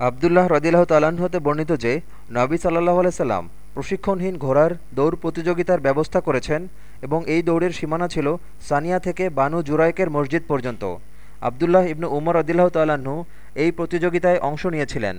আবদুল্লাহ রদিল্লাহ তাল্লাহ্ন হতে বর্ণিত যে, নবী সাল্লাহ আলাইসাল্লাম প্রশিক্ষণহীন ঘোড়ার দৌড় প্রতিযোগিতার ব্যবস্থা করেছেন এবং এই দৌড়ের সীমানা ছিল সানিয়া থেকে বানু জুরাইকের মসজিদ পর্যন্ত। আবদুল্লাহ ইবনু উমর রদিল্লাহ তাল্লাহ্ন এই প্রতিযোগিতায় অংশ নিয়েছিলেন।